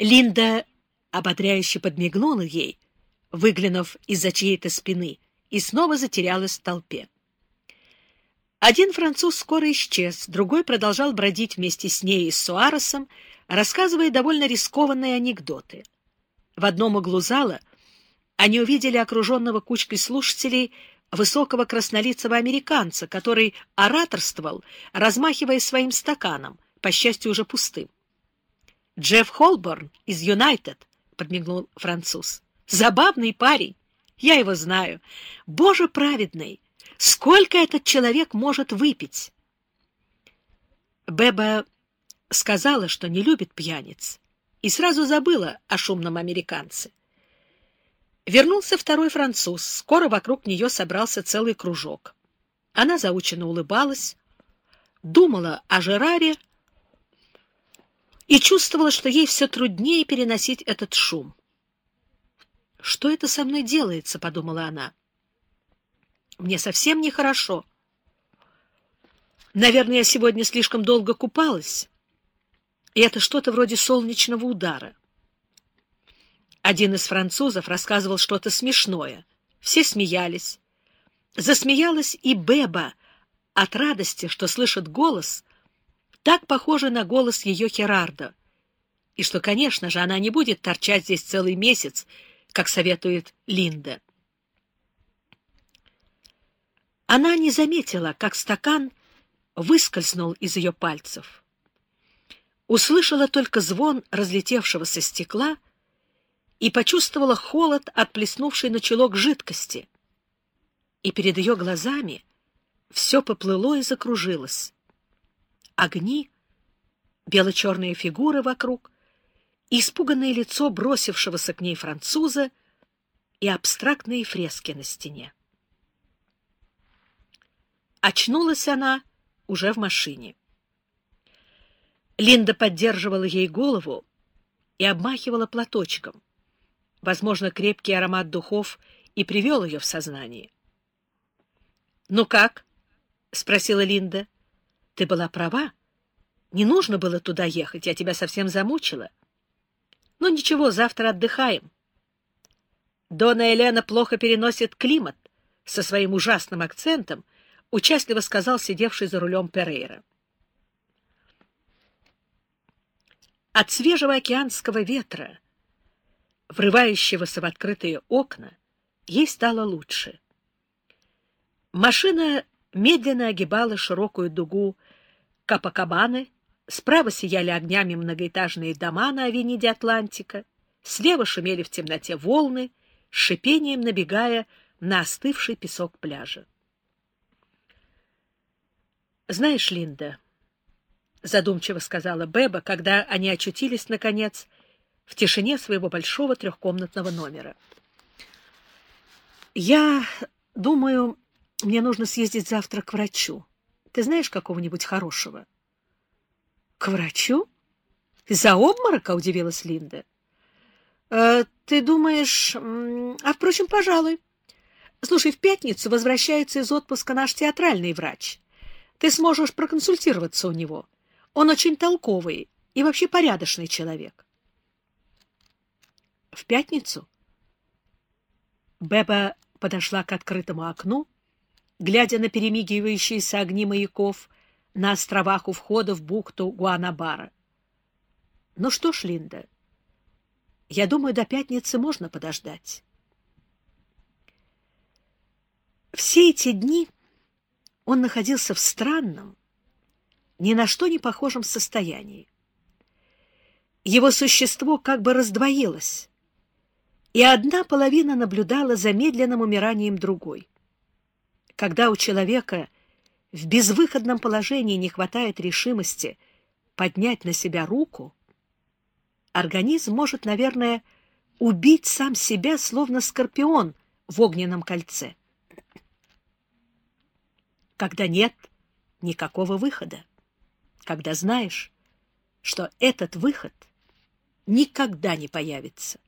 Линда ободряюще подмигнула ей, выглянув из-за чьей-то спины, и снова затерялась в толпе. Один француз скоро исчез, другой продолжал бродить вместе с ней и с Суаресом, рассказывая довольно рискованные анекдоты. В одном углу зала они увидели окруженного кучкой слушателей высокого краснолицего американца, который ораторствовал, размахивая своим стаканом, по счастью, уже пустым. «Джефф Холборн из Юнайтед», — подмигнул француз. «Забавный парень. Я его знаю. Боже праведный! Сколько этот человек может выпить?» Беба сказала, что не любит пьяниц, и сразу забыла о шумном американце. Вернулся второй француз. Скоро вокруг нее собрался целый кружок. Она заученно улыбалась, думала о Жераре и чувствовала, что ей все труднее переносить этот шум. «Что это со мной делается?» — подумала она. «Мне совсем нехорошо. Наверное, я сегодня слишком долго купалась, и это что-то вроде солнечного удара. Один из французов рассказывал что-то смешное. Все смеялись. Засмеялась и Беба от радости, что слышит голос, так похожий на голос ее Херарда, и что, конечно же, она не будет торчать здесь целый месяц, как советует Линда. Она не заметила, как стакан выскользнул из ее пальцев. Услышала только звон разлетевшегося стекла — и почувствовала холод от плеснувшей на чулок жидкости. И перед ее глазами все поплыло и закружилось. Огни, бело-черные фигуры вокруг, испуганное лицо бросившегося к ней француза и абстрактные фрески на стене. Очнулась она уже в машине. Линда поддерживала ей голову и обмахивала платочком. Возможно, крепкий аромат духов и привел ее в сознание. — Ну как? — спросила Линда. — Ты была права. Не нужно было туда ехать, я тебя совсем замучила. Ну ничего, завтра отдыхаем. Дона Елена плохо переносит климат, со своим ужасным акцентом, участливо сказал сидевший за рулем Перейра. От свежего океанского ветра врывающегося в открытые окна, ей стало лучше. Машина медленно огибала широкую дугу Капакабаны, справа сияли огнями многоэтажные дома на авениде Атлантика, слева шумели в темноте волны, шипением набегая на остывший песок пляжа. «Знаешь, Линда», — задумчиво сказала Беба, когда они очутились, наконец, — в тишине своего большого трехкомнатного номера. «Я думаю, мне нужно съездить завтра к врачу. Ты знаешь какого-нибудь хорошего?» «К врачу? Из-за обморока?» — удивилась Линда. «Э, «Ты думаешь... А, впрочем, пожалуй. Слушай, в пятницу возвращается из отпуска наш театральный врач. Ты сможешь проконсультироваться у него. Он очень толковый и вообще порядочный человек». В пятницу? Беба подошла к открытому окну, глядя на перемигивающиеся огни маяков на островах у входа в бухту Гуанабара. Ну что ж, Линда, я думаю, до пятницы можно подождать. Все эти дни он находился в странном, ни на что не похожем состоянии. Его существо как бы раздвоилось, и одна половина наблюдала за медленным умиранием другой. Когда у человека в безвыходном положении не хватает решимости поднять на себя руку, организм может, наверное, убить сам себя, словно скорпион в огненном кольце. Когда нет никакого выхода, когда знаешь, что этот выход никогда не появится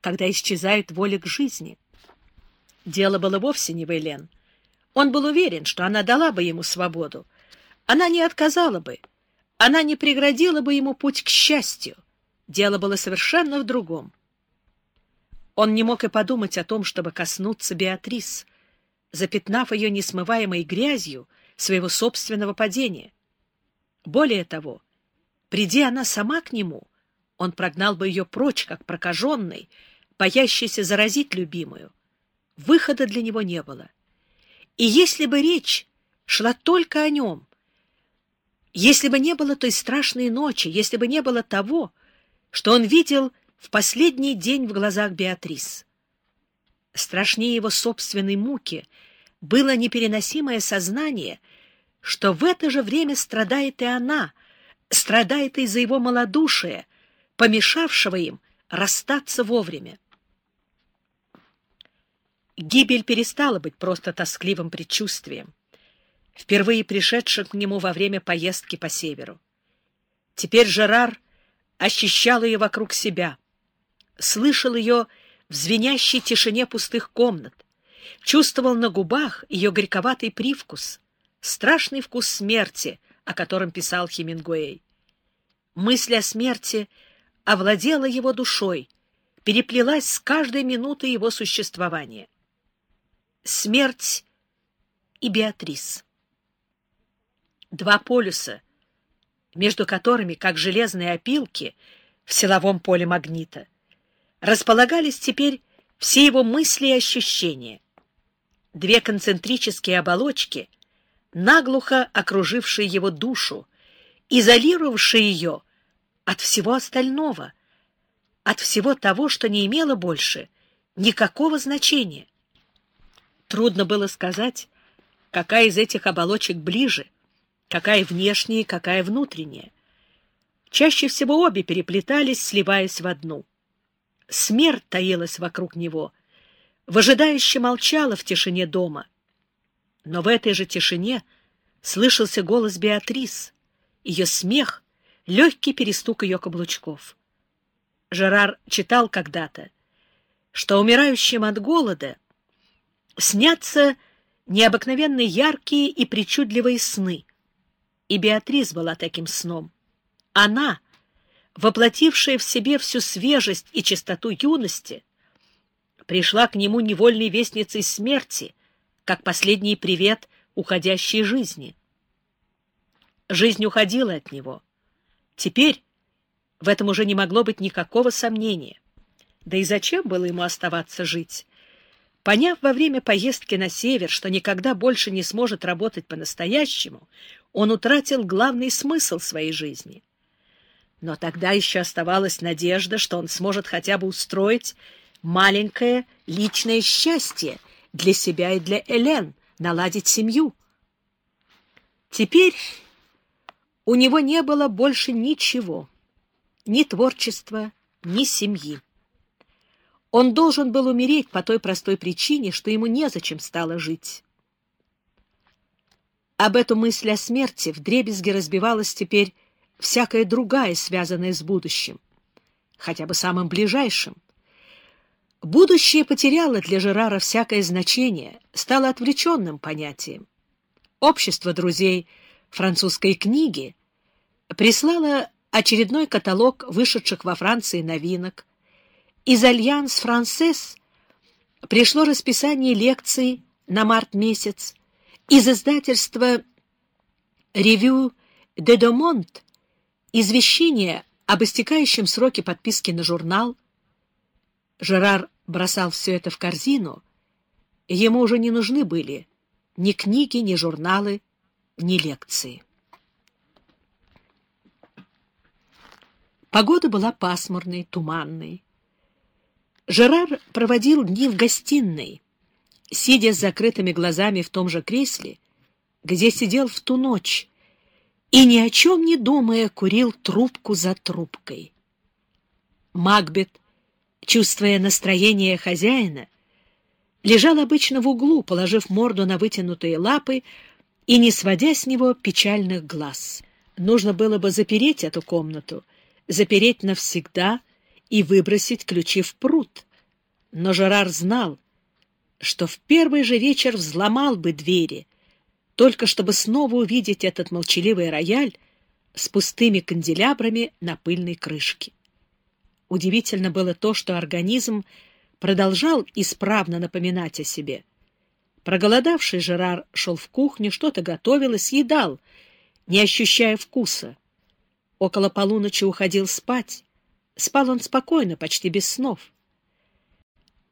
когда исчезает воля к жизни. Дело было вовсе не в Элен. Он был уверен, что она дала бы ему свободу. Она не отказала бы. Она не преградила бы ему путь к счастью. дело было совершенно в другом. Он не мог и подумать о том, чтобы коснуться Беатрис, запятнав ее несмываемой грязью своего собственного падения. Более того, приди она сама к нему, он прогнал бы ее прочь, как прокаженный, боящийся заразить любимую. Выхода для него не было. И если бы речь шла только о нем, если бы не было той страшной ночи, если бы не было того, что он видел в последний день в глазах Беатрис. Страшнее его собственной муки было непереносимое сознание, что в это же время страдает и она, страдает из-за его малодушия, помешавшего им расстаться вовремя. Гибель перестала быть просто тоскливым предчувствием, впервые пришедшим к нему во время поездки по северу. Теперь Жерар ощущал ее вокруг себя, слышал ее в звенящей тишине пустых комнат, чувствовал на губах ее горьковатый привкус, страшный вкус смерти, о котором писал Хемингуэй. Мысль о смерти овладела его душой, переплелась с каждой минутой его существования. Смерть и Беатрис. Два полюса, между которыми, как железные опилки в силовом поле магнита, располагались теперь все его мысли и ощущения. Две концентрические оболочки, наглухо окружившие его душу, изолировавшие ее от всего остального, от всего того, что не имело больше никакого значения. Трудно было сказать, какая из этих оболочек ближе, какая внешняя, какая внутренняя. Чаще всего обе переплетались, сливаясь в одну — Смерть таилась вокруг него, выжидающе молчала в тишине дома. Но в этой же тишине слышался голос Беатрис, ее смех, легкий перестук ее каблучков. Жерар читал когда-то, что умирающим от голода снятся необыкновенно яркие и причудливые сны. И Беатрис была таким сном. Она — воплотившая в себе всю свежесть и чистоту юности, пришла к нему невольной вестницей смерти, как последний привет уходящей жизни. Жизнь уходила от него. Теперь в этом уже не могло быть никакого сомнения. Да и зачем было ему оставаться жить? Поняв во время поездки на север, что никогда больше не сможет работать по-настоящему, он утратил главный смысл своей жизни — но тогда еще оставалась надежда, что он сможет хотя бы устроить маленькое личное счастье для себя и для Элен, наладить семью. Теперь у него не было больше ничего, ни творчества, ни семьи. Он должен был умереть по той простой причине, что ему незачем стало жить. Об эту мысль о смерти вдребезги разбивалась теперь всякая другая, связанная с будущим, хотя бы самым ближайшим. Будущее потеряло для Жерара всякое значение, стало отвлеченным понятием. Общество друзей французской книги прислало очередной каталог вышедших во Франции новинок. Из «Альянс Францесс» пришло расписание лекций на март месяц. Из издательства «Ревю де Домонт» извещение об истекающем сроке подписки на журнал. Жерар бросал все это в корзину. Ему уже не нужны были ни книги, ни журналы, ни лекции. Погода была пасмурной, туманной. Жерар проводил дни в гостиной, сидя с закрытыми глазами в том же кресле, где сидел в ту ночь, и, ни о чем не думая, курил трубку за трубкой. Макбет, чувствуя настроение хозяина, лежал обычно в углу, положив морду на вытянутые лапы и не сводя с него печальных глаз. Нужно было бы запереть эту комнату, запереть навсегда и выбросить ключи в пруд. Но Жерар знал, что в первый же вечер взломал бы двери — только чтобы снова увидеть этот молчаливый рояль с пустыми канделябрами на пыльной крышке. Удивительно было то, что организм продолжал исправно напоминать о себе. Проголодавший Жерар шел в кухню, что-то готовил и съедал, не ощущая вкуса. Около полуночи уходил спать. Спал он спокойно, почти без снов.